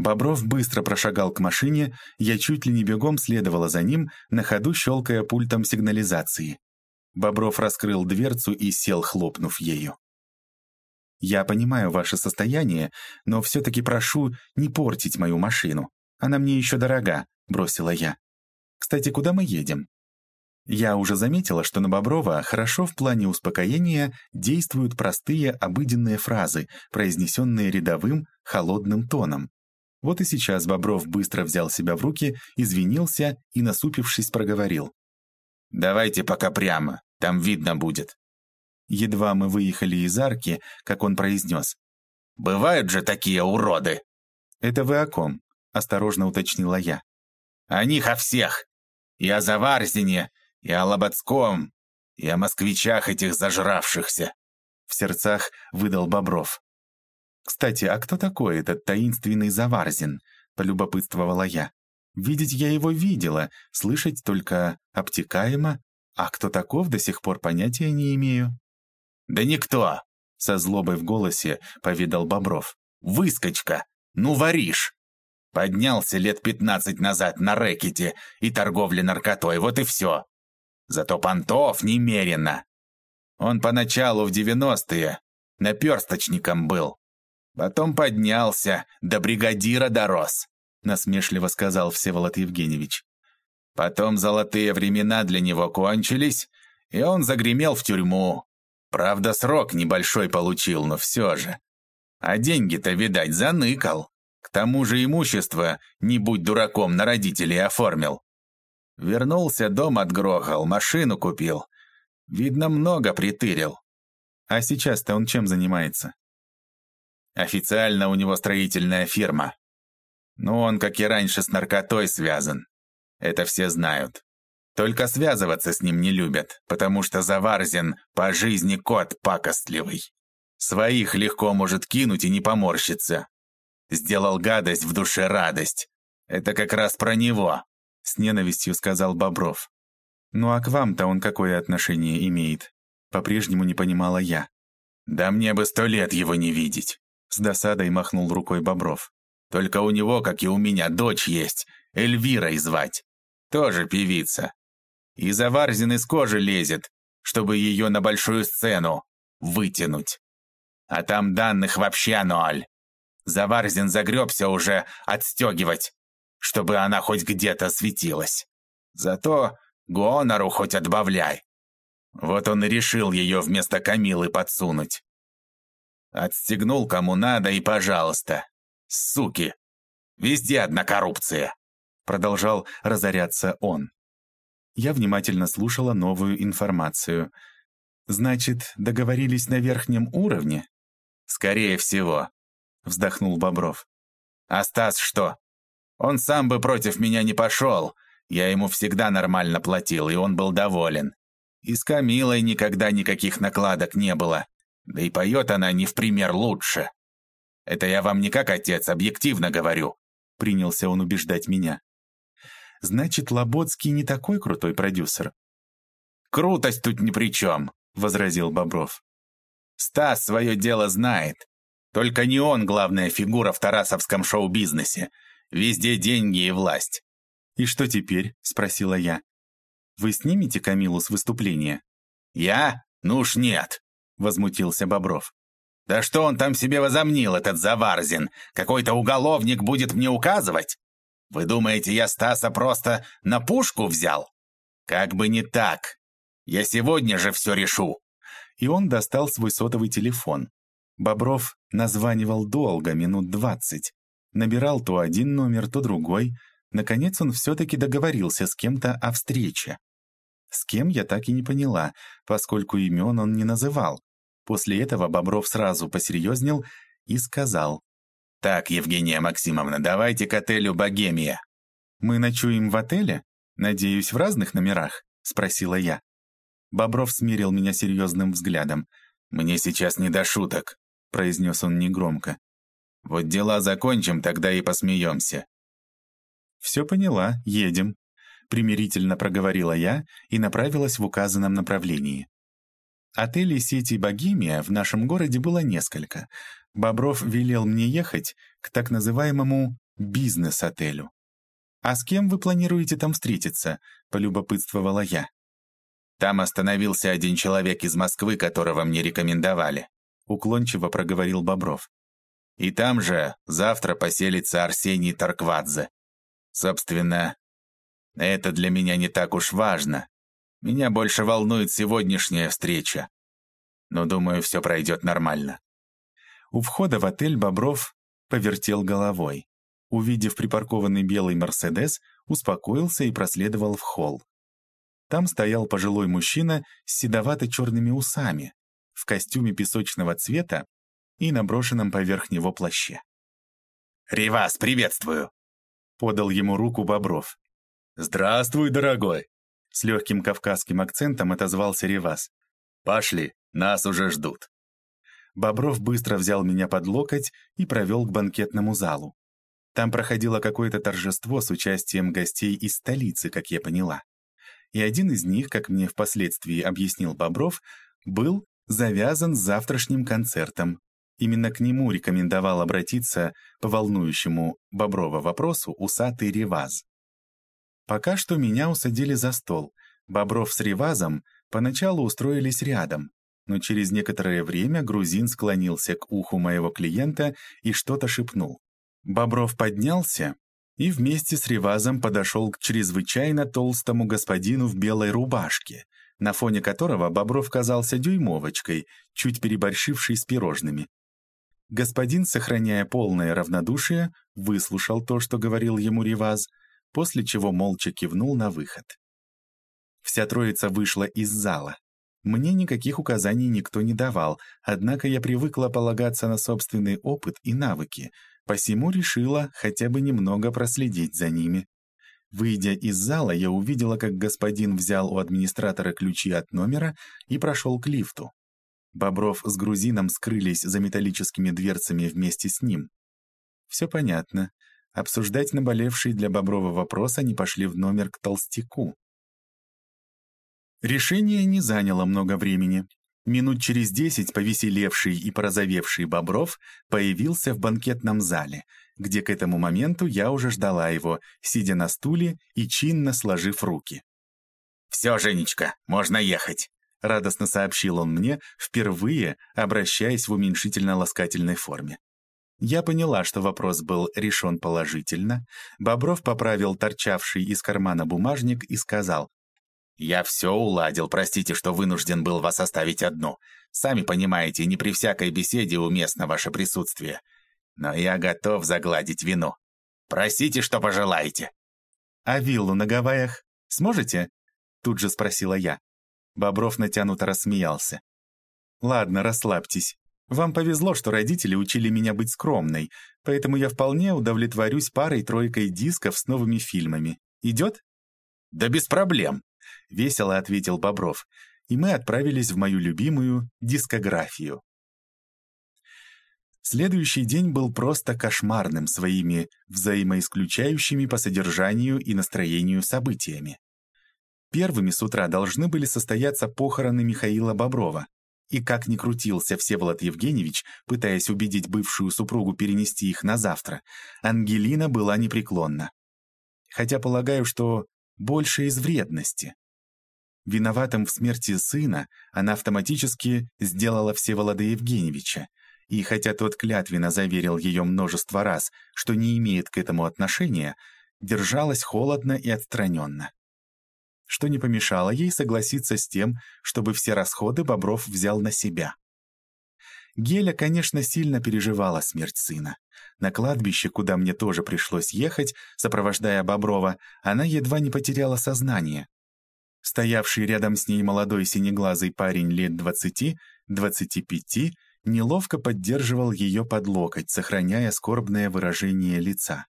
Бобров быстро прошагал к машине, я чуть ли не бегом следовала за ним, на ходу щелкая пультом сигнализации. Бобров раскрыл дверцу и сел, хлопнув ею. «Я понимаю ваше состояние, но все-таки прошу не портить мою машину. Она мне еще дорога», — бросила я. «Кстати, куда мы едем?» Я уже заметила, что на Боброва хорошо в плане успокоения действуют простые обыденные фразы, произнесенные рядовым, холодным тоном. Вот и сейчас Бобров быстро взял себя в руки, извинился и, насупившись, проговорил. «Давайте пока прямо, там видно будет». Едва мы выехали из арки, как он произнес. «Бывают же такие уроды!» «Это вы о ком?» — осторожно уточнила я. «О них о всех! И о Заварзине, и о Лоботском, и о москвичах этих зажравшихся!» В сердцах выдал Бобров. «Кстати, а кто такой этот таинственный Заварзин?» — полюбопытствовала я. «Видеть я его видела, слышать только обтекаемо, а кто таков, до сих пор понятия не имею». «Да никто!» — со злобой в голосе повидал Бобров. «Выскочка! Ну, воришь!» Поднялся лет пятнадцать назад на рэкете и торговле наркотой, вот и все. Зато понтов немерено. Он поначалу в девяностые наперсточником был, Потом поднялся, до бригадира дорос», — насмешливо сказал Всеволод Евгеньевич. Потом золотые времена для него кончились, и он загремел в тюрьму. Правда, срок небольшой получил, но все же. А деньги-то, видать, заныкал. К тому же имущество, не будь дураком, на родителей оформил. Вернулся, дом отгрохал, машину купил. Видно, много притырил. А сейчас-то он чем занимается? Официально у него строительная фирма. Но он, как и раньше, с наркотой связан. Это все знают. Только связываться с ним не любят, потому что Заварзин по жизни кот пакостливый. Своих легко может кинуть и не поморщиться. Сделал гадость в душе радость. Это как раз про него, с ненавистью сказал Бобров. Ну а к вам-то он какое отношение имеет? По-прежнему не понимала я. Да мне бы сто лет его не видеть. С досадой махнул рукой Бобров. «Только у него, как и у меня, дочь есть, Эльвирой звать. Тоже певица. И Заварзин из кожи лезет, чтобы ее на большую сцену вытянуть. А там данных вообще ноль. Заварзин загребся уже отстегивать, чтобы она хоть где-то светилась. Зато гонору хоть отбавляй. Вот он и решил ее вместо Камилы подсунуть. Отстегнул кому надо и пожалуйста. Суки! Везде одна коррупция!» Продолжал разоряться он. Я внимательно слушала новую информацию. «Значит, договорились на верхнем уровне?» «Скорее всего», — вздохнул Бобров. «А Стас что? Он сам бы против меня не пошел. Я ему всегда нормально платил, и он был доволен. И с Камилой никогда никаких накладок не было. Да и поет она не в пример лучше. Это я вам не как отец, объективно говорю. Принялся он убеждать меня. Значит, Лоботский не такой крутой продюсер. Крутость тут ни при чем, возразил Бобров. Стас свое дело знает. Только не он главная фигура в тарасовском шоу-бизнесе. Везде деньги и власть. «И что теперь?» — спросила я. «Вы снимете Камилу с выступления?» «Я? Ну уж нет возмутился Бобров. «Да что он там себе возомнил, этот Заварзин? Какой-то уголовник будет мне указывать? Вы думаете, я Стаса просто на пушку взял? Как бы не так. Я сегодня же все решу». И он достал свой сотовый телефон. Бобров названивал долго, минут двадцать. Набирал то один номер, то другой. Наконец он все-таки договорился с кем-то о встрече. С кем я так и не поняла, поскольку имен он не называл. После этого Бобров сразу посерьезнел и сказал. «Так, Евгения Максимовна, давайте к отелю «Богемия». «Мы ночуем в отеле? Надеюсь, в разных номерах?» — спросила я. Бобров смирил меня серьезным взглядом. «Мне сейчас не до шуток», — произнес он негромко. «Вот дела закончим, тогда и посмеемся». «Все поняла, едем», — примирительно проговорила я и направилась в указанном направлении. Отелей сети «Богемия» в нашем городе было несколько. Бобров велел мне ехать к так называемому бизнес-отелю. «А с кем вы планируете там встретиться?» — полюбопытствовала я. «Там остановился один человек из Москвы, которого мне рекомендовали», — уклончиво проговорил Бобров. «И там же завтра поселится Арсений Тарквадзе. Собственно, это для меня не так уж важно. Меня больше волнует сегодняшняя встреча. Но, думаю, все пройдет нормально». У входа в отель Бобров повертел головой увидев припаркованный белый «Мерседес», успокоился и проследовал в холл. Там стоял пожилой мужчина с седовато-черными усами, в костюме песочного цвета и наброшенном поверх него плаще. «Ривас, приветствую!» — подал ему руку Бобров. «Здравствуй, дорогой!» — с легким кавказским акцентом отозвался Ривас. «Пошли, нас уже ждут». Бобров быстро взял меня под локоть и провел к банкетному залу. Там проходило какое-то торжество с участием гостей из столицы, как я поняла. И один из них, как мне впоследствии объяснил Бобров, был завязан с завтрашним концертом. Именно к нему рекомендовал обратиться по волнующему Боброва вопросу усатый Реваз. Пока что меня усадили за стол. Бобров с Ревазом поначалу устроились рядом, но через некоторое время грузин склонился к уху моего клиента и что-то шепнул. Бобров поднялся и вместе с Ревазом подошел к чрезвычайно толстому господину в белой рубашке, на фоне которого Бобров казался дюймовочкой, чуть переборщившей с пирожными. Господин, сохраняя полное равнодушие, выслушал то, что говорил ему Реваз, после чего молча кивнул на выход. Вся троица вышла из зала. Мне никаких указаний никто не давал, однако я привыкла полагаться на собственный опыт и навыки, посему решила хотя бы немного проследить за ними. Выйдя из зала, я увидела, как господин взял у администратора ключи от номера и прошел к лифту. Бобров с грузином скрылись за металлическими дверцами вместе с ним. Все понятно. Обсуждать наболевший для Боброва вопрос они пошли в номер к толстяку. Решение не заняло много времени. Минут через десять повеселевший и порозовевший Бобров появился в банкетном зале, где к этому моменту я уже ждала его, сидя на стуле и чинно сложив руки. «Все, Женечка, можно ехать», — радостно сообщил он мне, впервые обращаясь в уменьшительно-ласкательной форме. Я поняла, что вопрос был решен положительно. Бобров поправил торчавший из кармана бумажник и сказал, «Я все уладил, простите, что вынужден был вас оставить одну. Сами понимаете, не при всякой беседе уместно ваше присутствие. Но я готов загладить вину. Просите, что пожелаете». «А виллу на Гавайях сможете?» Тут же спросила я. Бобров натянуто рассмеялся. «Ладно, расслабьтесь. Вам повезло, что родители учили меня быть скромной, поэтому я вполне удовлетворюсь парой-тройкой дисков с новыми фильмами. Идет?» «Да без проблем», — весело ответил Бобров, и мы отправились в мою любимую дискографию. Следующий день был просто кошмарным своими взаимоисключающими по содержанию и настроению событиями. Первыми с утра должны были состояться похороны Михаила Боброва, и как ни крутился Всеволод Евгеньевич, пытаясь убедить бывшую супругу перенести их на завтра, Ангелина была непреклонна. Хотя полагаю, что больше из вредности. Виноватым в смерти сына она автоматически сделала Всеволода Евгеньевича, и хотя тот клятвенно заверил ее множество раз, что не имеет к этому отношения, держалась холодно и отстраненно. Что не помешало ей согласиться с тем, чтобы все расходы Бобров взял на себя. Геля, конечно, сильно переживала смерть сына. На кладбище, куда мне тоже пришлось ехать, сопровождая Боброва, она едва не потеряла сознание. Стоявший рядом с ней молодой синеглазый парень лет двадцати, двадцати пяти, неловко поддерживал ее под локоть, сохраняя скорбное выражение лица.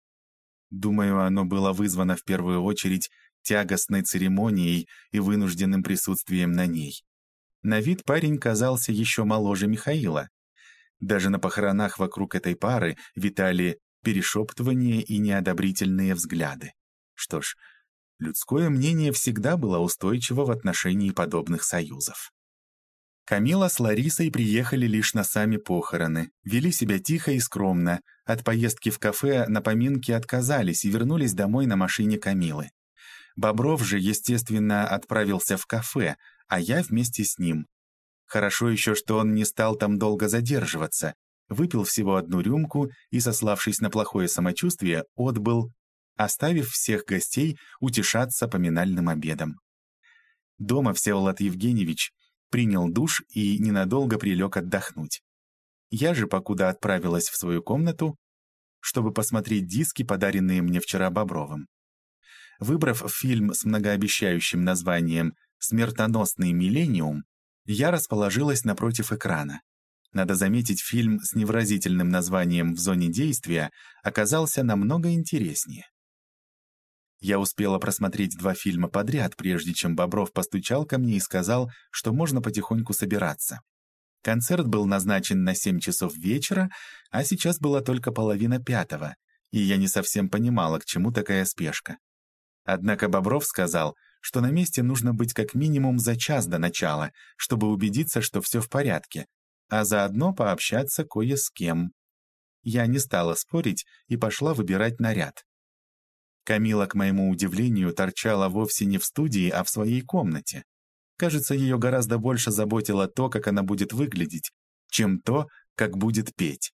Думаю, оно было вызвано в первую очередь тягостной церемонией и вынужденным присутствием на ней. На вид парень казался еще моложе Михаила. Даже на похоронах вокруг этой пары витали перешептывания и неодобрительные взгляды. Что ж, людское мнение всегда было устойчиво в отношении подобных союзов. Камила с Ларисой приехали лишь на сами похороны, вели себя тихо и скромно, от поездки в кафе на поминки отказались и вернулись домой на машине Камилы. Бобров же, естественно, отправился в кафе, а я вместе с ним. Хорошо еще, что он не стал там долго задерживаться, выпил всего одну рюмку и, сославшись на плохое самочувствие, отбыл, оставив всех гостей утешаться поминальным обедом. Дома Всеволод Евгеньевич принял душ и ненадолго прилег отдохнуть. Я же покуда отправилась в свою комнату, чтобы посмотреть диски, подаренные мне вчера Бобровым. Выбрав фильм с многообещающим названием «Смертоносный миллениум», я расположилась напротив экрана. Надо заметить, фильм с невразительным названием «В зоне действия» оказался намного интереснее. Я успела просмотреть два фильма подряд, прежде чем Бобров постучал ко мне и сказал, что можно потихоньку собираться. Концерт был назначен на 7 часов вечера, а сейчас была только половина пятого, и я не совсем понимала, к чему такая спешка. Однако Бобров сказал, что на месте нужно быть как минимум за час до начала, чтобы убедиться, что все в порядке, а заодно пообщаться кое с кем. Я не стала спорить и пошла выбирать наряд. Камила, к моему удивлению, торчала вовсе не в студии, а в своей комнате. Кажется, ее гораздо больше заботило то, как она будет выглядеть, чем то, как будет петь.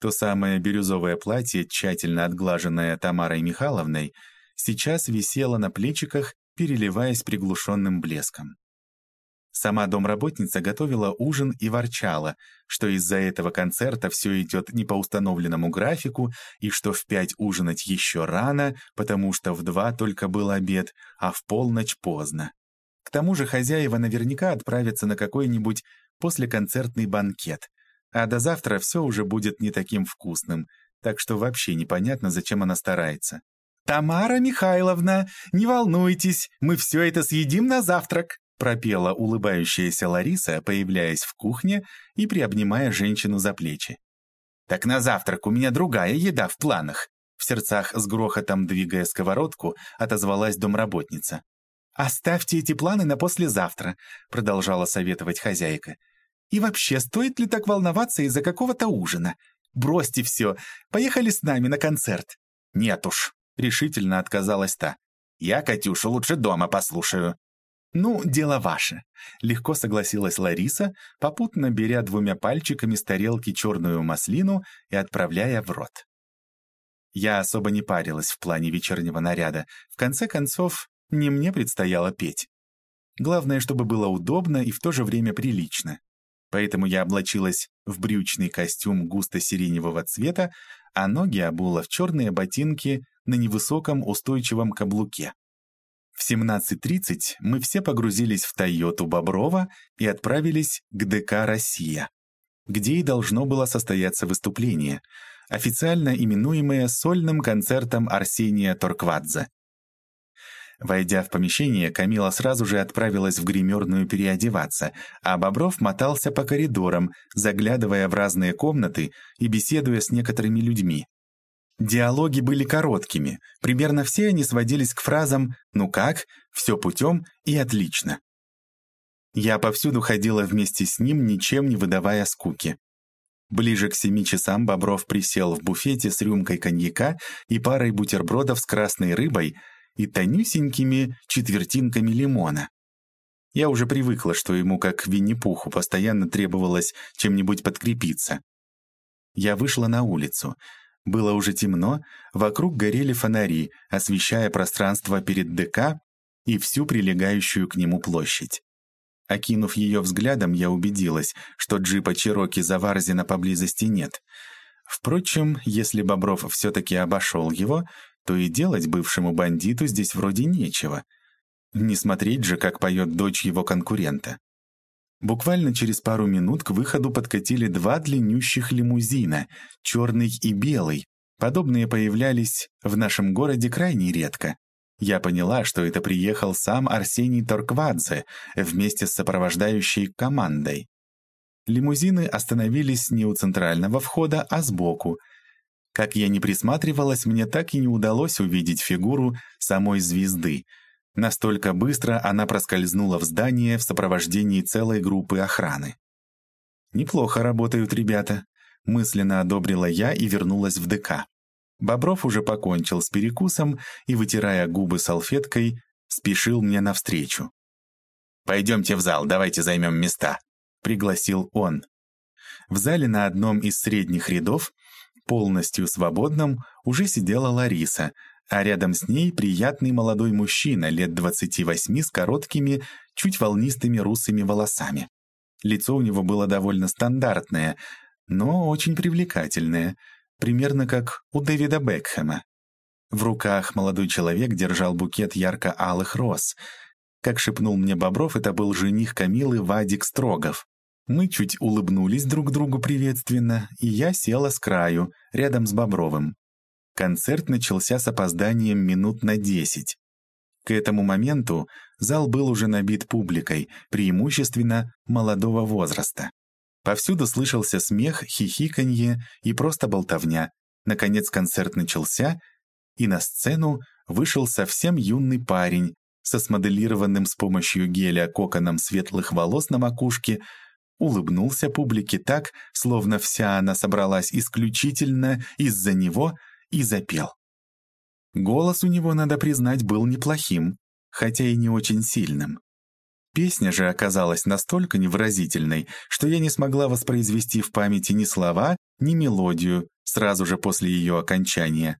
То самое бирюзовое платье, тщательно отглаженное Тамарой Михайловной, сейчас висело на плечиках, переливаясь приглушенным блеском. Сама домработница готовила ужин и ворчала, что из-за этого концерта все идет не по установленному графику и что в пять ужинать еще рано, потому что в два только был обед, а в полночь поздно. К тому же хозяева наверняка отправятся на какой-нибудь послеконцертный банкет, а до завтра все уже будет не таким вкусным, так что вообще непонятно, зачем она старается. «Тамара Михайловна, не волнуйтесь, мы все это съедим на завтрак», пропела улыбающаяся Лариса, появляясь в кухне и приобнимая женщину за плечи. «Так на завтрак у меня другая еда в планах», в сердцах с грохотом двигая сковородку, отозвалась домработница. «Оставьте эти планы на послезавтра», — продолжала советовать хозяйка. «И вообще, стоит ли так волноваться из-за какого-то ужина? Бросьте все, поехали с нами на концерт». «Нет уж», — решительно отказалась та. «Я Катюшу лучше дома послушаю». «Ну, дело ваше», — легко согласилась Лариса, попутно беря двумя пальчиками с тарелки черную маслину и отправляя в рот. Я особо не парилась в плане вечернего наряда. В конце концов, не мне предстояло петь. Главное, чтобы было удобно и в то же время прилично. Поэтому я облачилась в брючный костюм густо-сиреневого цвета, а ноги обула в черные ботинки на невысоком устойчивом каблуке. В 17.30 мы все погрузились в Тойоту Боброва и отправились к ДК «Россия», где и должно было состояться выступление, официально именуемое сольным концертом Арсения Торквадзе. Войдя в помещение, Камила сразу же отправилась в гримерную переодеваться, а Бобров мотался по коридорам, заглядывая в разные комнаты и беседуя с некоторыми людьми. Диалоги были короткими, примерно все они сводились к фразам «ну как?», «все путем» и «отлично». Я повсюду ходила вместе с ним, ничем не выдавая скуки. Ближе к семи часам Бобров присел в буфете с рюмкой коньяка и парой бутербродов с красной рыбой и тонюсенькими четвертинками лимона. Я уже привыкла, что ему, как Винни-Пуху, постоянно требовалось чем-нибудь подкрепиться. Я вышла на улицу — было уже темно, вокруг горели фонари, освещая пространство перед ДК и всю прилегающую к нему площадь. Окинув ее взглядом, я убедилась, что джипа Чироки Заварзина поблизости нет. Впрочем, если Бобров все-таки обошел его, то и делать бывшему бандиту здесь вроде нечего. Не смотреть же, как поет дочь его конкурента. Буквально через пару минут к выходу подкатили два длиннющих лимузина, черный и белый. Подобные появлялись в нашем городе крайне редко. Я поняла, что это приехал сам Арсений Торквадзе вместе с сопровождающей командой. Лимузины остановились не у центрального входа, а сбоку. Как я не присматривалась, мне так и не удалось увидеть фигуру самой звезды. Настолько быстро она проскользнула в здание в сопровождении целой группы охраны. «Неплохо работают ребята», — мысленно одобрила я и вернулась в ДК. Бобров уже покончил с перекусом и, вытирая губы салфеткой, спешил мне навстречу. «Пойдемте в зал, давайте займем места», — пригласил он. В зале на одном из средних рядов, полностью свободном, уже сидела Лариса, а рядом с ней приятный молодой мужчина лет 28 с короткими, чуть волнистыми русыми волосами. Лицо у него было довольно стандартное, но очень привлекательное, примерно как у Дэвида Бекхэма. В руках молодой человек держал букет ярко-алых роз. Как шепнул мне Бобров, это был жених Камилы Вадик Строгов. Мы чуть улыбнулись друг другу приветственно, и я села с краю, рядом с Бобровым. Концерт начался с опозданием минут на десять. К этому моменту зал был уже набит публикой, преимущественно молодого возраста. Повсюду слышался смех, хихиканье и просто болтовня. Наконец концерт начался, и на сцену вышел совсем юный парень со смоделированным с помощью геля коконом светлых волос на макушке, улыбнулся публике так, словно вся она собралась исключительно из-за него, и запел. Голос у него, надо признать, был неплохим, хотя и не очень сильным. Песня же оказалась настолько невыразительной, что я не смогла воспроизвести в памяти ни слова, ни мелодию сразу же после ее окончания.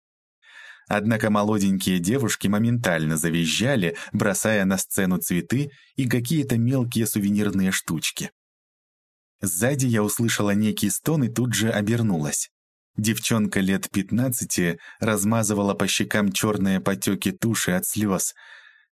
Однако молоденькие девушки моментально завизжали, бросая на сцену цветы и какие-то мелкие сувенирные штучки. Сзади я услышала некий стон и тут же обернулась. Девчонка лет пятнадцати размазывала по щекам черные потеки туши от слез,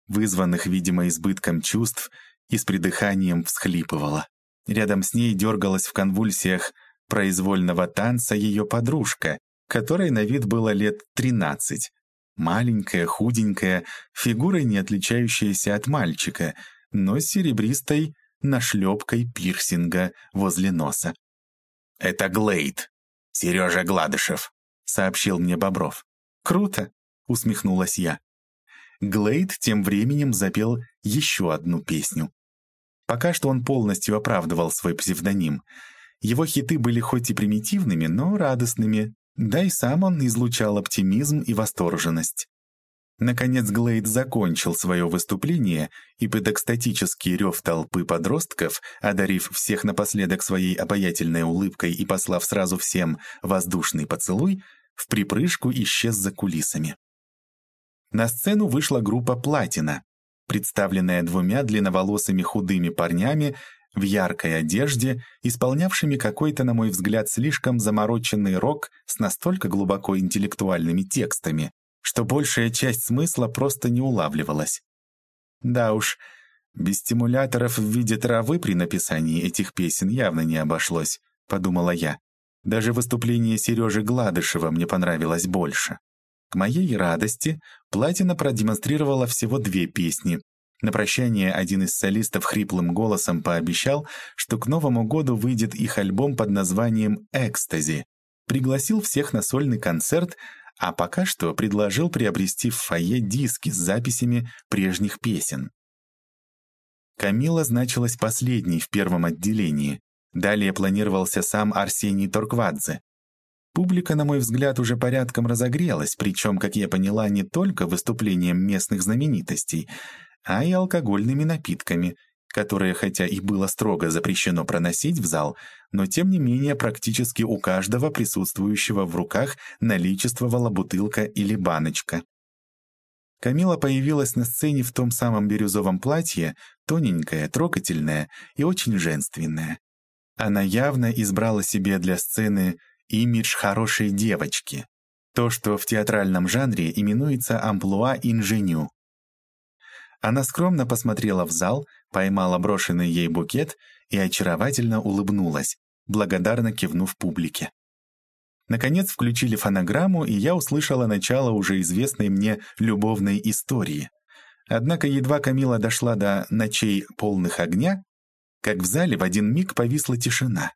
вызванных, видимо, избытком чувств, и с придыханием всхлипывала. Рядом с ней дергалась в конвульсиях произвольного танца ее подружка, которой на вид было лет тринадцать. Маленькая, худенькая, фигурой не отличающаяся от мальчика, но с серебристой нашлепкой пирсинга возле носа. «Это Глейд, Сережа Гладышев», — сообщил мне Бобров. «Круто», — усмехнулась я. Глейд тем временем запел еще одну песню. Пока что он полностью оправдывал свой псевдоним. Его хиты были хоть и примитивными, но радостными, да и сам он излучал оптимизм и восторженность. Наконец Глейд закончил свое выступление, и под экстатический рев толпы подростков, одарив всех напоследок своей обаятельной улыбкой и послав сразу всем воздушный поцелуй, в припрыжку исчез за кулисами. На сцену вышла группа «Платина», представленная двумя длинноволосыми худыми парнями в яркой одежде, исполнявшими какой-то, на мой взгляд, слишком замороченный рок с настолько глубоко интеллектуальными текстами, что большая часть смысла просто не улавливалась. Да уж, без стимуляторов в виде травы при написании этих песен явно не обошлось, подумала я. Даже выступление Сережи Гладышева мне понравилось больше. К моей радости Платина продемонстрировала всего две песни. На прощание один из солистов хриплым голосом пообещал, что к Новому году выйдет их альбом под названием «Экстази». Пригласил всех на сольный концерт, а пока что предложил приобрести в фойе диски с записями прежних песен. Камила значилась последней в первом отделении. Далее планировался сам Арсений Торквадзе. Публика, на мой взгляд, уже порядком разогрелась, причем, как я поняла, не только выступлением местных знаменитостей, а и алкогольными напитками – которое хотя и было строго запрещено проносить в зал, но тем не менее практически у каждого присутствующего в руках наличествовала бутылка или баночка. Камила появилась на сцене в том самом бирюзовом платье, тоненькая, трогательная и очень женственная. Она явно избрала себе для сцены имидж хорошей девочки, то, что в театральном жанре именуется амплуа инженю. Она скромно посмотрела в зал, поймала брошенный ей букет и очаровательно улыбнулась, благодарно кивнув публике. Наконец включили фонограмму, и я услышала начало уже известной мне любовной истории. Однако едва Камила дошла до «Ночей полных огня», как в зале в один миг повисла тишина.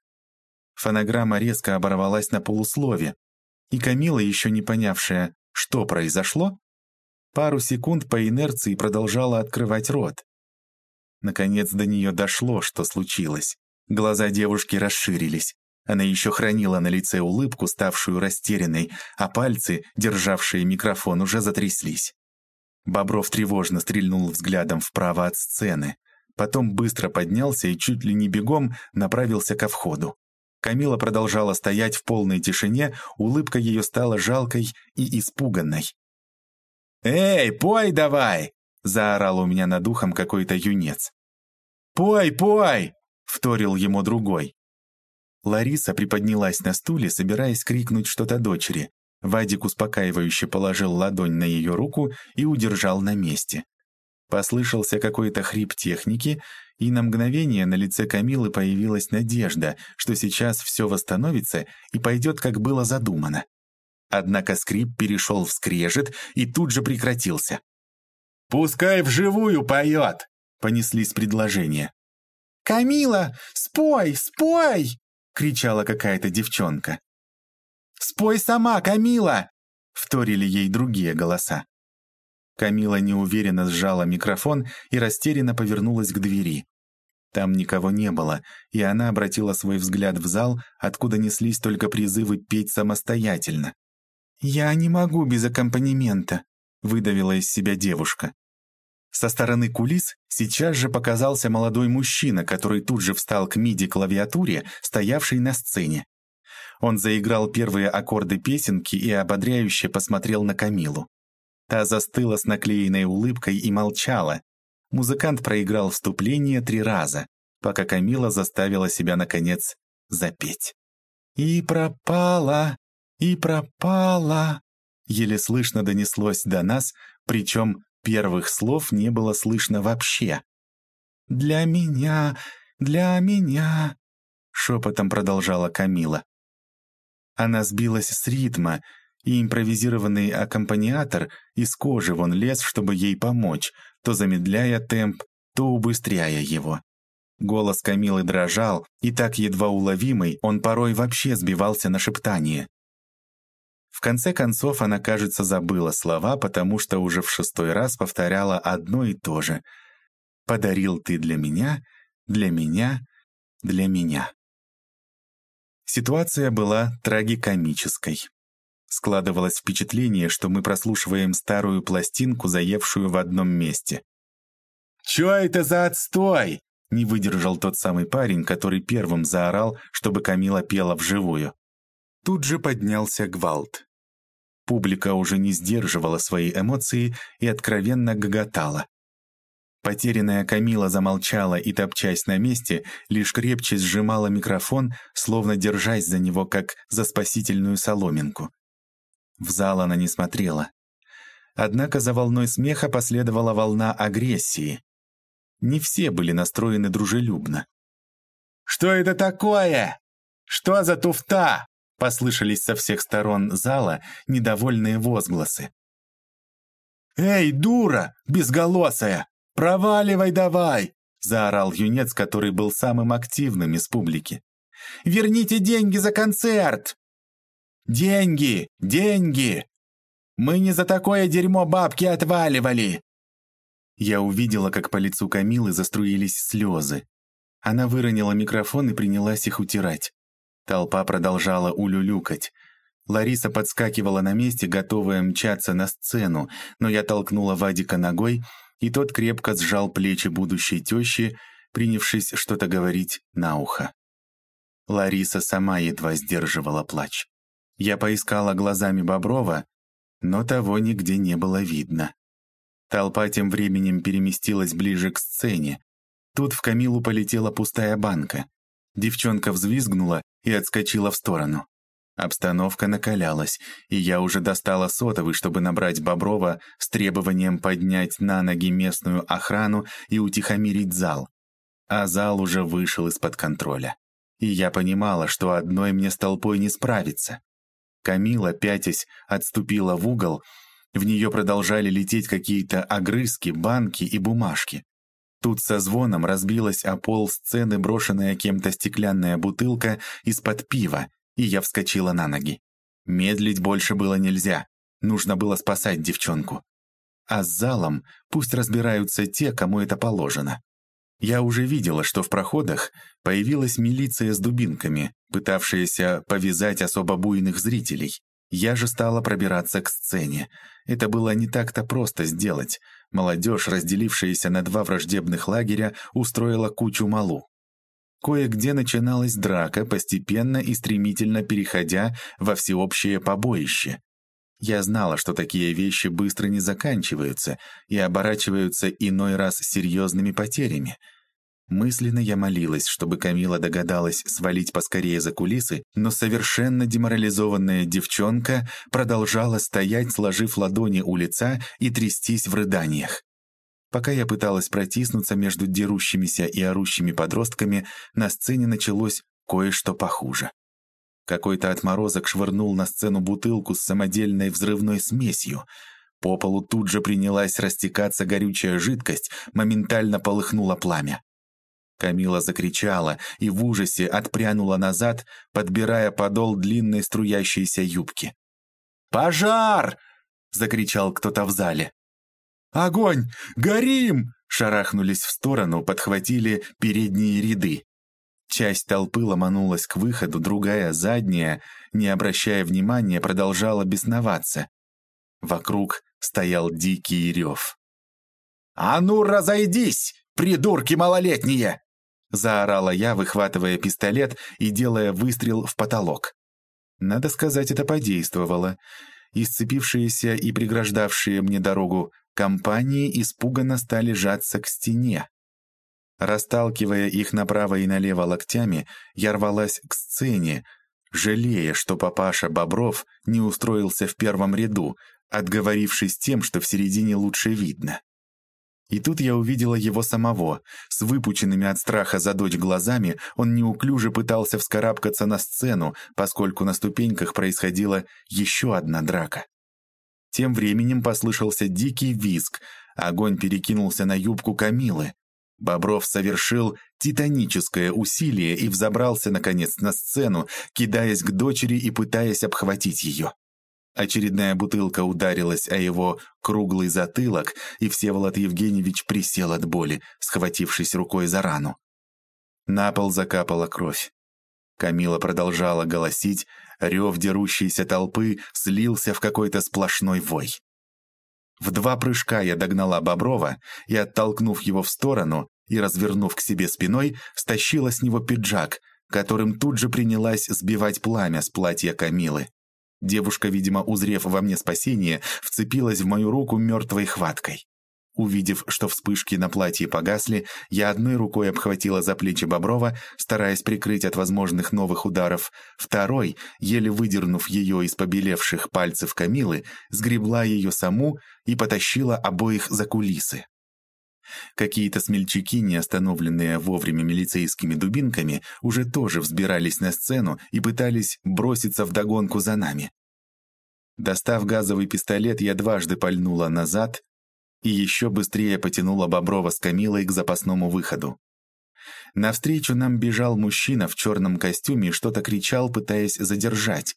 Фонограмма резко оборвалась на полуслове, и Камила, еще не понявшая, что произошло, Пару секунд по инерции продолжала открывать рот. Наконец до нее дошло, что случилось. Глаза девушки расширились. Она еще хранила на лице улыбку, ставшую растерянной, а пальцы, державшие микрофон, уже затряслись. Бобров тревожно стрельнул взглядом вправо от сцены. Потом быстро поднялся и чуть ли не бегом направился ко входу. Камила продолжала стоять в полной тишине, улыбка ее стала жалкой и испуганной. «Эй, пой давай!» — заорал у меня над ухом какой-то юнец. «Пой, пой!» — вторил ему другой. Лариса приподнялась на стуле, собираясь крикнуть что-то дочери. Вадик успокаивающе положил ладонь на ее руку и удержал на месте. Послышался какой-то хрип техники, и на мгновение на лице Камилы появилась надежда, что сейчас все восстановится и пойдет, как было задумано. Однако скрип перешел в скрежет и тут же прекратился. «Пускай вживую поет!» — понеслись предложения. «Камила, спой, спой!» — кричала какая-то девчонка. «Спой сама, Камила!» — вторили ей другие голоса. Камила неуверенно сжала микрофон и растерянно повернулась к двери. Там никого не было, и она обратила свой взгляд в зал, откуда неслись только призывы петь самостоятельно. «Я не могу без аккомпанемента», — выдавила из себя девушка. Со стороны кулис сейчас же показался молодой мужчина, который тут же встал к миди-клавиатуре, стоявшей на сцене. Он заиграл первые аккорды песенки и ободряюще посмотрел на Камилу. Та застыла с наклеенной улыбкой и молчала. Музыкант проиграл вступление три раза, пока Камила заставила себя, наконец, запеть. «И пропала, и пропала», еле слышно донеслось до нас, причем Первых слов не было слышно вообще. «Для меня, для меня», — шепотом продолжала Камила. Она сбилась с ритма, и импровизированный аккомпаниатор из кожи вон лез, чтобы ей помочь, то замедляя темп, то убыстряя его. Голос Камилы дрожал, и так едва уловимый, он порой вообще сбивался на шептание. В конце концов, она, кажется, забыла слова, потому что уже в шестой раз повторяла одно и то же. «Подарил ты для меня, для меня, для меня». Ситуация была трагикомической. Складывалось впечатление, что мы прослушиваем старую пластинку, заевшую в одном месте. «Чё это за отстой?» — не выдержал тот самый парень, который первым заорал, чтобы Камила пела вживую. Тут же поднялся гвалт. Публика уже не сдерживала свои эмоции и откровенно гоготала. Потерянная Камила замолчала и, топчась на месте, лишь крепче сжимала микрофон, словно держась за него, как за спасительную соломинку. В зал она не смотрела. Однако за волной смеха последовала волна агрессии. Не все были настроены дружелюбно. «Что это такое? Что за туфта?» Послышались со всех сторон зала недовольные возгласы. «Эй, дура, безголосая! Проваливай давай!» заорал юнец, который был самым активным из публики. «Верните деньги за концерт!» «Деньги! Деньги! Мы не за такое дерьмо бабки отваливали!» Я увидела, как по лицу Камилы заструились слезы. Она выронила микрофон и принялась их утирать. Толпа продолжала улюлюкать. Лариса подскакивала на месте, готовая мчаться на сцену, но я толкнула Вадика ногой, и тот крепко сжал плечи будущей тещи, принявшись что-то говорить на ухо. Лариса сама едва сдерживала плач. Я поискала глазами Боброва, но того нигде не было видно. Толпа тем временем переместилась ближе к сцене. Тут в Камилу полетела пустая банка. Девчонка взвизгнула и отскочила в сторону. Обстановка накалялась, и я уже достала сотовый, чтобы набрать Боброва с требованием поднять на ноги местную охрану и утихомирить зал. А зал уже вышел из-под контроля. И я понимала, что одной мне с толпой не справиться. Камила, пятясь, отступила в угол, в нее продолжали лететь какие-то огрызки, банки и бумажки. Тут со звоном разбилась о пол сцены брошенная кем-то стеклянная бутылка из-под пива, и я вскочила на ноги. Медлить больше было нельзя. Нужно было спасать девчонку. а с залом пусть разбираются те, кому это положено. Я уже видела, что в проходах появилась милиция с дубинками, пытавшаяся повязать особо буйных зрителей. Я же стала пробираться к сцене. Это было не так-то просто сделать. Молодежь, разделившаяся на два враждебных лагеря, устроила кучу малу. Кое-где начиналась драка, постепенно и стремительно переходя во всеобщее побоище. Я знала, что такие вещи быстро не заканчиваются и оборачиваются иной раз серьезными потерями. Мысленно я молилась, чтобы Камила догадалась свалить поскорее за кулисы, но совершенно деморализованная девчонка продолжала стоять, сложив ладони у лица и трястись в рыданиях. Пока я пыталась протиснуться между дерущимися и орущими подростками, на сцене началось кое-что похуже. Какой-то отморозок швырнул на сцену бутылку с самодельной взрывной смесью. По полу тут же принялась растекаться горючая жидкость, моментально полыхнуло пламя. Камила закричала и в ужасе отпрянула назад, подбирая подол длинной струящейся юбки. «Пожар!» — закричал кто-то в зале. «Огонь! Горим!» Шарахнулись в сторону, подхватили передние ряды. Часть толпы ломанулась к выходу, другая, задняя, не обращая внимания, продолжала бесноваться. Вокруг стоял дикий рев. «А ну, разойдись, придурки малолетние!» Заорала я, выхватывая пистолет и делая выстрел в потолок. Надо сказать, это подействовало. Исцепившиеся и преграждавшие мне дорогу компании испуганно стали жаться к стене. Расталкивая их направо и налево локтями, я рвалась к сцене, жалея, что папаша Бобров не устроился в первом ряду, отговорившись тем, что в середине лучше видно. И тут я увидела его самого. С выпученными от страха за дочь глазами он неуклюже пытался вскарабкаться на сцену, поскольку на ступеньках происходила еще одна драка. Тем временем послышался дикий визг, огонь перекинулся на юбку Камилы. Бобров совершил титаническое усилие и взобрался, наконец, на сцену, кидаясь к дочери и пытаясь обхватить ее. Очередная бутылка ударилась о его круглый затылок, и Всеволод Евгеньевич присел от боли, схватившись рукой за рану. На пол закапала кровь. Камила продолжала голосить, рев дерущейся толпы слился в какой-то сплошной вой. В два прыжка я догнала Боброва и, оттолкнув его в сторону и развернув к себе спиной, стащила с него пиджак, которым тут же принялась сбивать пламя с платья Камилы. Девушка, видимо, узрев во мне спасение, вцепилась в мою руку мертвой хваткой. Увидев, что вспышки на платье погасли, я одной рукой обхватила за плечи Боброва, стараясь прикрыть от возможных новых ударов. Второй, еле выдернув ее из побелевших пальцев Камилы, сгребла ее саму и потащила обоих за кулисы. Какие-то смельчаки, не остановленные вовремя милицейскими дубинками, уже тоже взбирались на сцену и пытались броситься вдогонку за нами. Достав газовый пистолет, я дважды пальнула назад, и еще быстрее потянула Боброва с Камилой к запасному выходу. Навстречу нам бежал мужчина в черном костюме и что-то кричал, пытаясь задержать.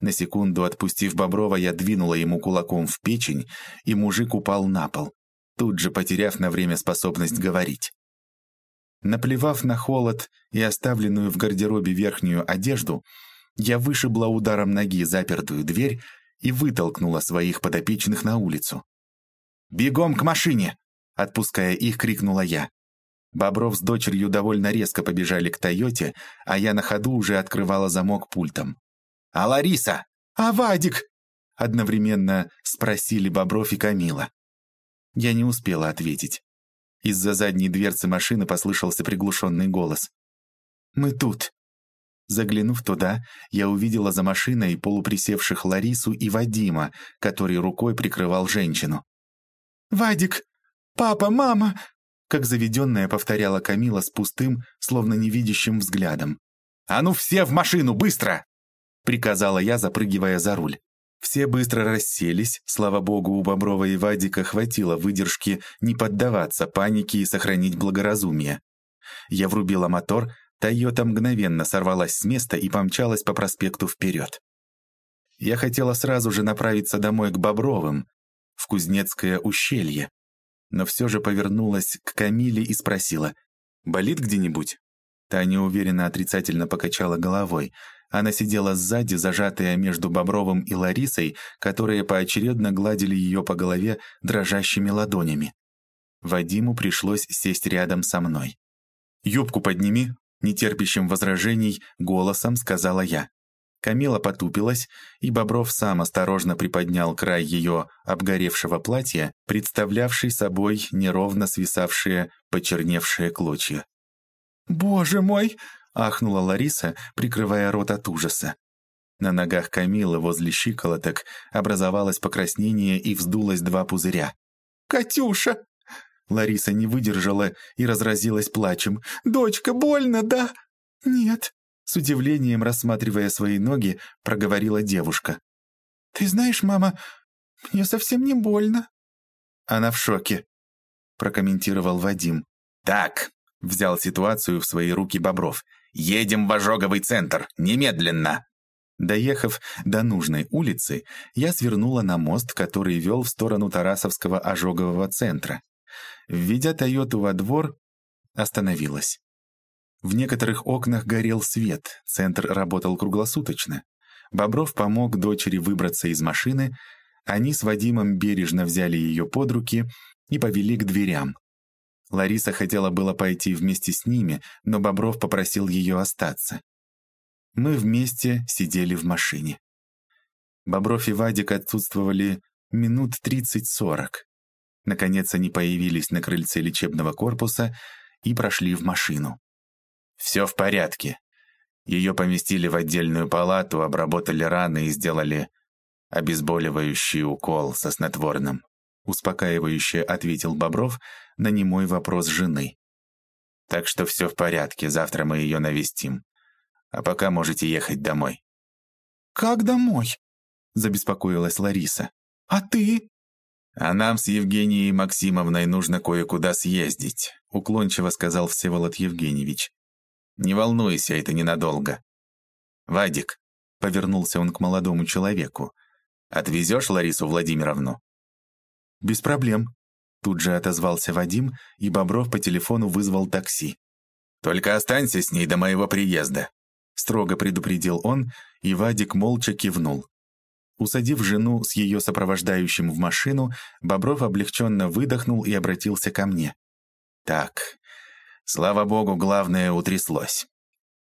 На секунду отпустив Боброва, я двинула ему кулаком в печень, и мужик упал на пол, тут же потеряв на время способность говорить. Наплевав на холод и оставленную в гардеробе верхнюю одежду, я вышибла ударом ноги запертую дверь и вытолкнула своих подопечных на улицу. «Бегом к машине!» Отпуская их, крикнула я. Бобров с дочерью довольно резко побежали к «Тойоте», а я на ходу уже открывала замок пультом. «А Лариса? А Вадик?» Одновременно спросили Бобров и Камила. Я не успела ответить. Из-за задней дверцы машины послышался приглушенный голос. «Мы тут». Заглянув туда, я увидела за машиной полуприсевших Ларису и Вадима, который рукой прикрывал женщину. «Вадик! Папа! Мама!» Как заведенная повторяла Камила с пустым, словно невидящим взглядом. «А ну все в машину, быстро!» Приказала я, запрыгивая за руль. Все быстро расселись, слава богу, у Боброва и Вадика хватило выдержки не поддаваться панике и сохранить благоразумие. Я врубила мотор, Тойота мгновенно сорвалась с места и помчалась по проспекту вперед. Я хотела сразу же направиться домой к Бобровым, в Кузнецкое ущелье. Но все же повернулась к Камиле и спросила, «Болит где-нибудь?» Та неуверенно отрицательно покачала головой. Она сидела сзади, зажатая между Бобровым и Ларисой, которые поочередно гладили ее по голове дрожащими ладонями. Вадиму пришлось сесть рядом со мной. «Юбку подними», — нетерпящим возражений голосом сказала я. Камила потупилась, и Бобров сам осторожно приподнял край ее обгоревшего платья, представлявший собой неровно свисавшие, почерневшие клочья. «Боже мой!» — ахнула Лариса, прикрывая рот от ужаса. На ногах Камилы возле щиколоток образовалось покраснение и вздулось два пузыря. «Катюша!» Лариса не выдержала и разразилась плачем. «Дочка, больно, да?» «Нет», — с удивлением рассматривая свои ноги, проговорила девушка. «Ты знаешь, мама, мне совсем не больно». «Она в шоке», — прокомментировал Вадим. «Так», — взял ситуацию в свои руки Бобров. «Едем в ожоговый центр, немедленно!» Доехав до нужной улицы, я свернула на мост, который вел в сторону Тарасовского ожогового центра. Введя Тойоту во двор, остановилась. В некоторых окнах горел свет, центр работал круглосуточно. Бобров помог дочери выбраться из машины, они с Вадимом бережно взяли ее под руки и повели к дверям. Лариса хотела было пойти вместе с ними, но Бобров попросил ее остаться. Мы вместе сидели в машине. Бобров и Вадик отсутствовали минут тридцать-сорок. Наконец они появились на крыльце лечебного корпуса и прошли в машину. «Все в порядке. Ее поместили в отдельную палату, обработали раны и сделали обезболивающий укол со снотворным», успокаивающе ответил Бобров на немой вопрос жены. «Так что все в порядке, завтра мы ее навестим. А пока можете ехать домой». «Как домой?» — забеспокоилась Лариса. «А ты?» «А нам с Евгенией Максимовной нужно кое-куда съездить», — уклончиво сказал Всеволод Евгеньевич. «Не волнуйся, это ненадолго». «Вадик», — повернулся он к молодому человеку, «отвезешь Ларису Владимировну?» «Без проблем», — тут же отозвался Вадим, и Бобров по телефону вызвал такси. «Только останься с ней до моего приезда», — строго предупредил он, и Вадик молча кивнул. Усадив жену с ее сопровождающим в машину, Бобров облегченно выдохнул и обратился ко мне. «Так, слава богу, главное утряслось.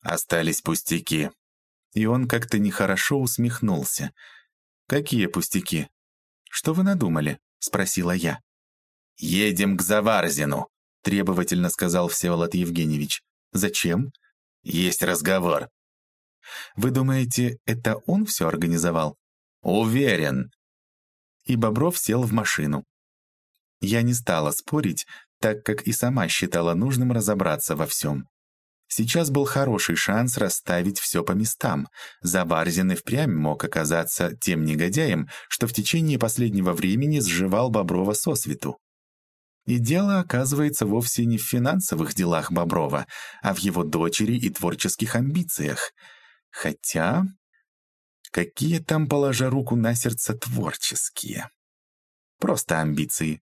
Остались пустяки». И он как-то нехорошо усмехнулся. «Какие пустяки? Что вы надумали?» — спросила я. «Едем к Заварзину», — требовательно сказал Всеволод Евгеньевич. «Зачем?» «Есть разговор». «Вы думаете, это он все организовал?» «Уверен». И Бобров сел в машину. Я не стала спорить, так как и сама считала нужным разобраться во всем. Сейчас был хороший шанс расставить все по местам. Заварзин и впрямь мог оказаться тем негодяем, что в течение последнего времени сживал Боброва сосвету. И дело оказывается вовсе не в финансовых делах Боброва, а в его дочери и творческих амбициях. Хотя Какие там, положа руку на сердце, творческие. Просто амбиции.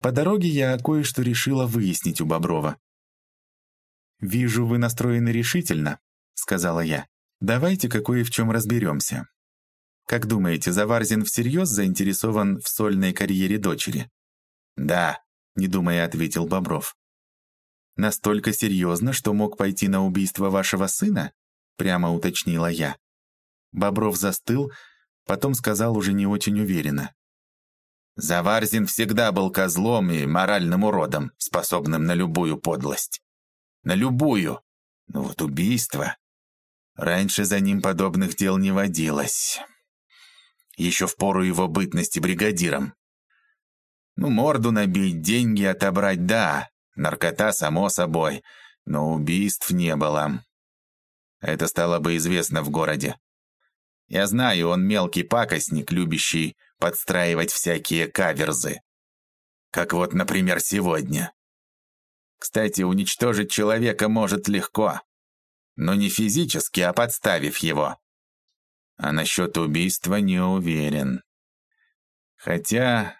По дороге я кое-что решила выяснить у Боброва. «Вижу, вы настроены решительно», — сказала я. «Давайте-ка кое в чем разберемся. Как думаете, Заварзин всерьез заинтересован в сольной карьере дочери?» «Да», — не думая, ответил Бобров. «Настолько серьезно, что мог пойти на убийство вашего сына?» — прямо уточнила я. Бобров застыл, потом сказал уже не очень уверенно. Заварзин всегда был козлом и моральным уродом, способным на любую подлость. На любую. Но вот убийство... Раньше за ним подобных дел не водилось. Еще в пору его бытности бригадиром. Ну, морду набить, деньги отобрать, да. Наркота, само собой. Но убийств не было. Это стало бы известно в городе. Я знаю, он мелкий пакостник, любящий подстраивать всякие каверзы. Как вот, например, сегодня. Кстати, уничтожить человека может легко. Но не физически, а подставив его. А насчет убийства не уверен. Хотя...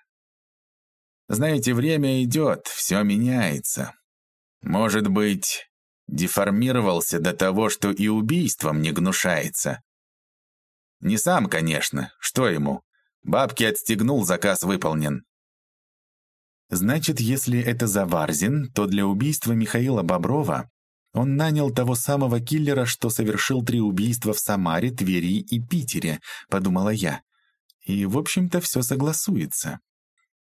Знаете, время идет, все меняется. Может быть, деформировался до того, что и убийством не гнушается. Не сам, конечно, что ему? Бабки отстегнул, заказ выполнен. Значит, если это Заварзин, то для убийства Михаила Боброва он нанял того самого киллера, что совершил три убийства в Самаре, Твери и Питере, подумала я. И, в общем-то, все согласуется.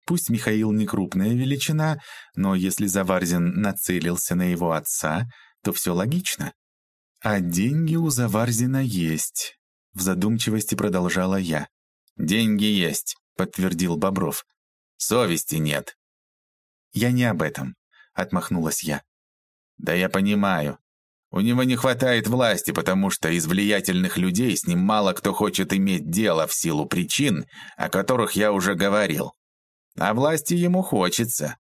Пусть Михаил не крупная величина, но если Заварзин нацелился на его отца, то все логично. А деньги у Заварзина есть. В задумчивости продолжала я. «Деньги есть», — подтвердил Бобров. «Совести нет». «Я не об этом», — отмахнулась я. «Да я понимаю. У него не хватает власти, потому что из влиятельных людей с ним мало кто хочет иметь дело в силу причин, о которых я уже говорил. А власти ему хочется.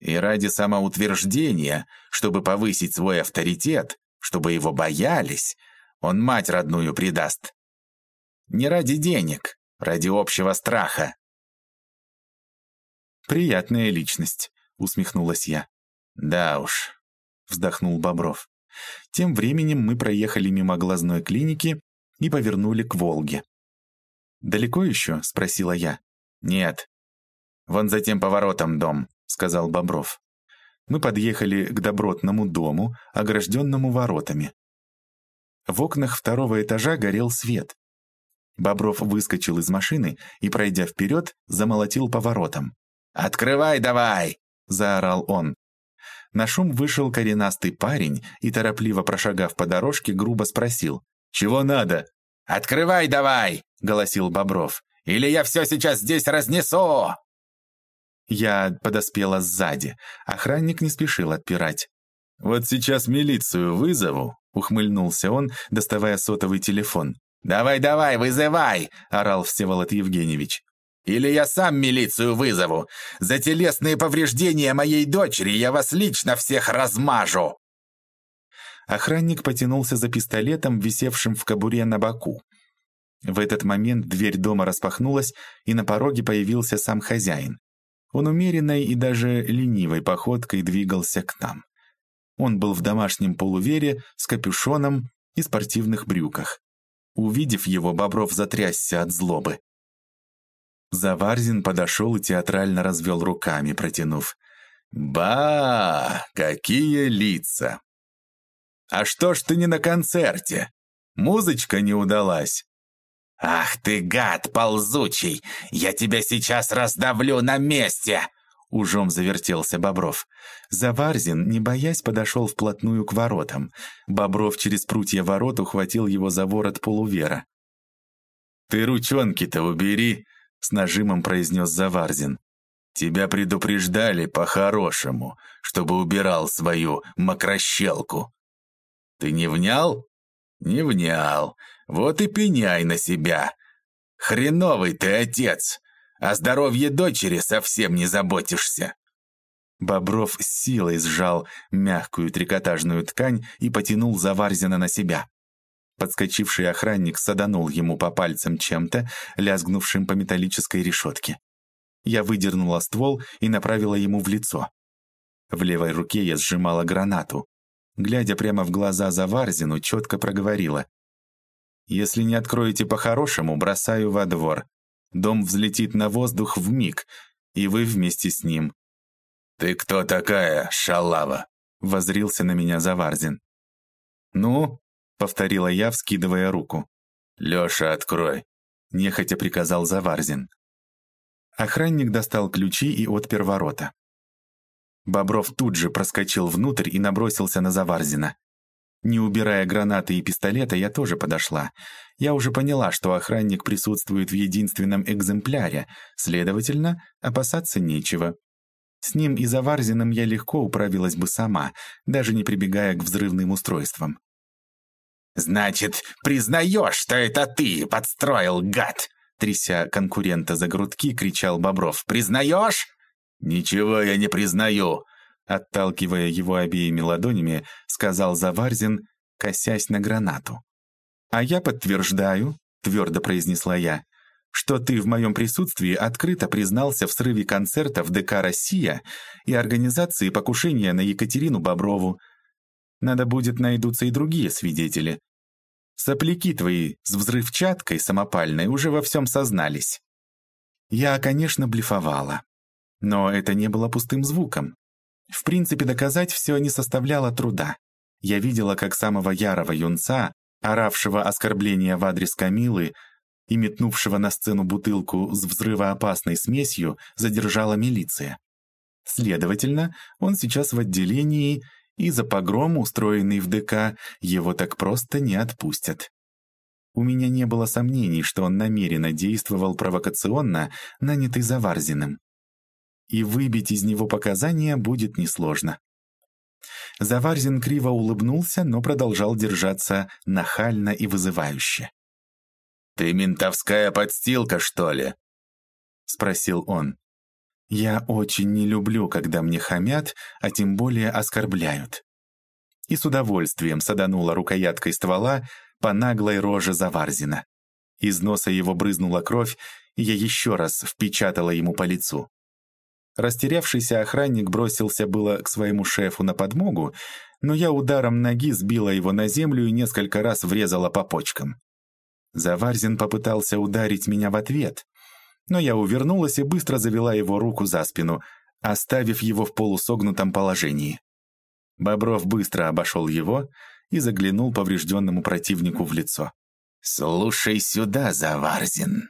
И ради самоутверждения, чтобы повысить свой авторитет, чтобы его боялись, он мать родную предаст. Не ради денег, ради общего страха. «Приятная личность», — усмехнулась я. «Да уж», — вздохнул Бобров. Тем временем мы проехали мимо глазной клиники и повернули к Волге. «Далеко еще?» — спросила я. «Нет. Вон за тем поворотом дом», — сказал Бобров. Мы подъехали к добротному дому, огражденному воротами. В окнах второго этажа горел свет. Бобров выскочил из машины и, пройдя вперед, замолотил поворотом. «Открывай давай!» — заорал он. На шум вышел коренастый парень и, торопливо прошагав по дорожке, грубо спросил. «Чего надо?» «Открывай давай!» — голосил Бобров. «Или я все сейчас здесь разнесу!» Я подоспела сзади. Охранник не спешил отпирать. «Вот сейчас милицию вызову», — ухмыльнулся он, доставая сотовый телефон. «Давай-давай, вызывай!» — орал Всеволод Евгеньевич. Или я сам милицию вызову. За телесные повреждения моей дочери я вас лично всех размажу!» Охранник потянулся за пистолетом, висевшим в кобуре на боку. В этот момент дверь дома распахнулась, и на пороге появился сам хозяин. Он умеренной и даже ленивой походкой двигался к нам. Он был в домашнем полувере, с капюшоном и спортивных брюках. Увидев его, Бобров затрясся от злобы. Заварзин подошел и театрально развел руками, протянув. «Ба, какие лица! А что ж ты не на концерте? Музычка не удалась?» «Ах ты, гад ползучий! Я тебя сейчас раздавлю на месте!» Ужом завертелся Бобров. Заварзин, не боясь, подошел вплотную к воротам. Бобров через прутья ворот ухватил его за ворот полувера. «Ты ручонки-то убери!» — с нажимом произнес Заварзин. «Тебя предупреждали по-хорошему, чтобы убирал свою мокрощелку. Ты не внял? Не внял. Вот и пеняй на себя. Хреновый ты отец, о здоровье дочери совсем не заботишься». Бобров силой сжал мягкую трикотажную ткань и потянул Заварзина на себя. Подскочивший охранник саданул ему по пальцам чем-то, лязгнувшим по металлической решетке. Я выдернула ствол и направила ему в лицо. В левой руке я сжимала гранату. Глядя прямо в глаза Заварзину, четко проговорила. «Если не откроете по-хорошему, бросаю во двор. Дом взлетит на воздух в миг, и вы вместе с ним». «Ты кто такая, шалава?» — возрился на меня Заварзин. «Ну, — повторила я, вскидывая руку. «Леша, открой!» — нехотя приказал Заварзин. Охранник достал ключи и отпер ворота. Бобров тут же проскочил внутрь и набросился на Заварзина. Не убирая гранаты и пистолета, я тоже подошла. Я уже поняла, что охранник присутствует в единственном экземпляре, следовательно, опасаться нечего. С ним и Заварзиным я легко управилась бы сама, даже не прибегая к взрывным устройствам. «Значит, признаешь, что это ты подстроил, гад?» Тряся конкурента за грудки, кричал Бобров. «Признаешь?» «Ничего я не признаю!» Отталкивая его обеими ладонями, сказал Заварзин, косясь на гранату. «А я подтверждаю», — твердо произнесла я. что ты в моем присутствии открыто признался в срыве концерта в ДК «Россия» и организации покушения на Екатерину Боброву. Надо будет найдутся и другие свидетели. Сопляки твои с взрывчаткой самопальной уже во всем сознались. Я, конечно, блефовала. Но это не было пустым звуком. В принципе, доказать все не составляло труда. Я видела, как самого ярого юнца, оравшего оскорбления в адрес Камилы и метнувшего на сцену бутылку с взрывоопасной смесью, задержала милиция. Следовательно, он сейчас в отделении, и за погром, устроенный в ДК, его так просто не отпустят. У меня не было сомнений, что он намеренно действовал провокационно, нанятый Заварзиным. И выбить из него показания будет несложно. Заварзин криво улыбнулся, но продолжал держаться нахально и вызывающе. «Ты ментовская подстилка, что ли?» — спросил он. «Я очень не люблю, когда мне хамят, а тем более оскорбляют». И с удовольствием саданула рукояткой ствола по наглой роже Заварзина. Из носа его брызнула кровь, и я еще раз впечатала ему по лицу. Растерявшийся охранник бросился было к своему шефу на подмогу, но я ударом ноги сбила его на землю и несколько раз врезала по почкам. Заварзин попытался ударить меня в ответ, но я увернулась и быстро завела его руку за спину, оставив его в полусогнутом положении. Бобров быстро обошел его и заглянул поврежденному противнику в лицо. «Слушай сюда, Заварзин!»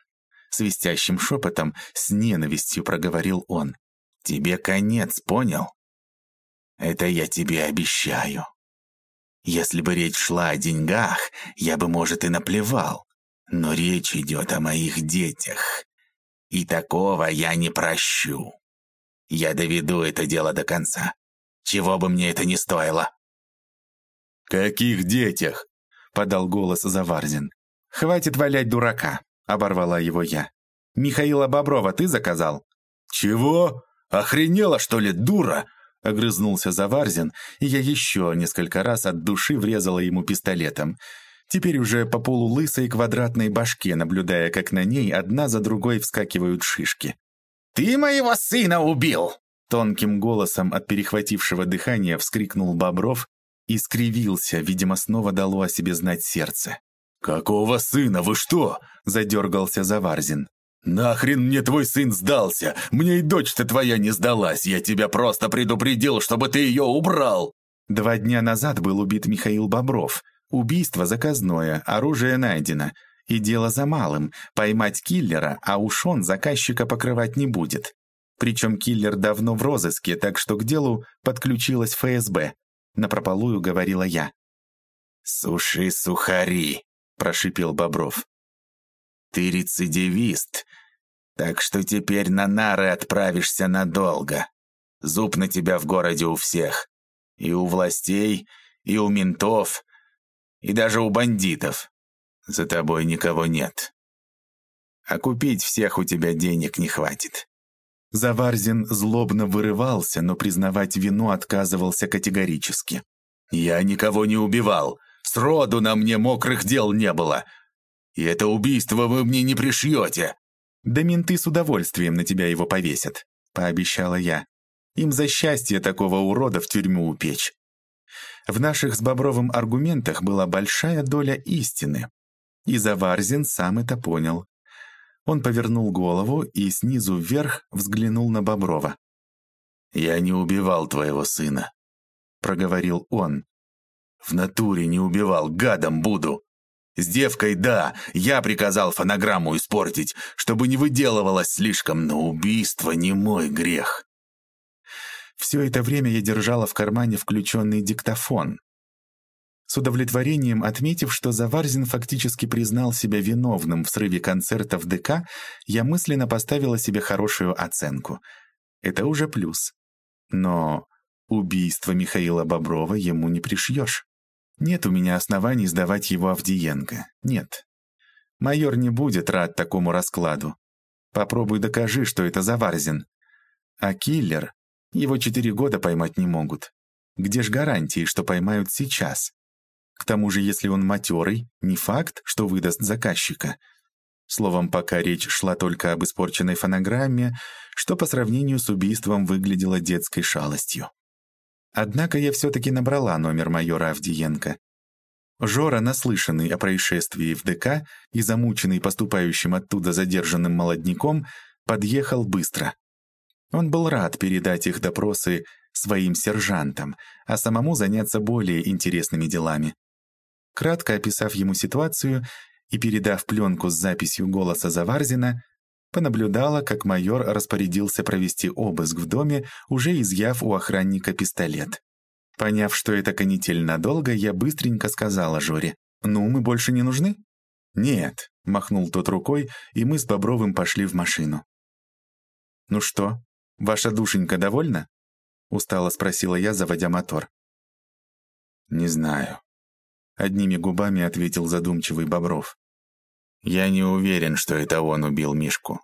Свистящим шепотом с ненавистью проговорил он. Тебе конец, понял? Это я тебе обещаю. Если бы речь шла о деньгах, я бы, может, и наплевал. Но речь идет о моих детях. И такого я не прощу. Я доведу это дело до конца. Чего бы мне это ни стоило. «Каких детях?» — подал голос Заварзин. «Хватит валять дурака», — оборвала его я. «Михаила Боброва ты заказал?» «Чего?» «Охренела, что ли, дура?» — огрызнулся Заварзин, и я еще несколько раз от души врезала ему пистолетом. Теперь уже по полулысой квадратной башке, наблюдая, как на ней одна за другой вскакивают шишки. «Ты моего сына убил!» Тонким голосом от перехватившего дыхания вскрикнул Бобров и скривился, видимо, снова дало о себе знать сердце. «Какого сына? Вы что?» — задергался Заварзин. «Нахрен мне твой сын сдался? Мне и дочь-то твоя не сдалась. Я тебя просто предупредил, чтобы ты ее убрал!» Два дня назад был убит Михаил Бобров. Убийство заказное, оружие найдено. И дело за малым — поймать киллера, а уж он заказчика покрывать не будет. Причем киллер давно в розыске, так что к делу подключилась ФСБ. Напропалую говорила я. «Суши сухари», — прошипел Бобров. «Ты рецидивист, так что теперь на нары отправишься надолго. Зуб на тебя в городе у всех. И у властей, и у ментов, и даже у бандитов. За тобой никого нет. А купить всех у тебя денег не хватит. Заварзин злобно вырывался, но признавать вину отказывался категорически. «Я никого не убивал. Сроду на мне мокрых дел не было. И это убийство вы мне не пришьете. «Да менты с удовольствием на тебя его повесят», — пообещала я. «Им за счастье такого урода в тюрьму упечь». В наших с Бобровым аргументах была большая доля истины. И Заварзин сам это понял. Он повернул голову и снизу вверх взглянул на Боброва. «Я не убивал твоего сына», — проговорил он. «В натуре не убивал, гадом буду. С девкой, да, я приказал фонограмму испортить, чтобы не выделывалось слишком, но убийство не мой грех. Все это время я держала в кармане включенный диктофон. С удовлетворением отметив, что Заварзин фактически признал себя виновным в срыве концерта в ДК, я мысленно поставила себе хорошую оценку. Это уже плюс. Но убийство Михаила Боброва ему не пришьешь. Нет у меня оснований сдавать его Авдиенко. Нет. Майор не будет рад такому раскладу. Попробуй докажи, что это Заварзин. А киллер? Его четыре года поймать не могут. Где ж гарантии, что поймают сейчас? К тому же, если он матерый, не факт, что выдаст заказчика. Словом, пока речь шла только об испорченной фонограмме, что по сравнению с убийством выглядело детской шалостью. Однако я все-таки набрала номер майора Авдиенко. Жора, наслышанный о происшествии в ДК и замученный поступающим оттуда задержанным молодняком, подъехал быстро. Он был рад передать их допросы своим сержантам, а самому заняться более интересными делами. Кратко описав ему ситуацию и передав пленку с записью голоса Заварзина, понаблюдала, как майор распорядился провести обыск в доме, уже изъяв у охранника пистолет. Поняв, что это канитель надолго, я быстренько сказала Жоре, «Ну, мы больше не нужны?» «Нет», — махнул тот рукой, и мы с Бобровым пошли в машину. «Ну что, ваша душенька довольна?» — устало спросила я, заводя мотор. «Не знаю», — одними губами ответил задумчивый Бобров. «Я не уверен, что это он убил Мишку.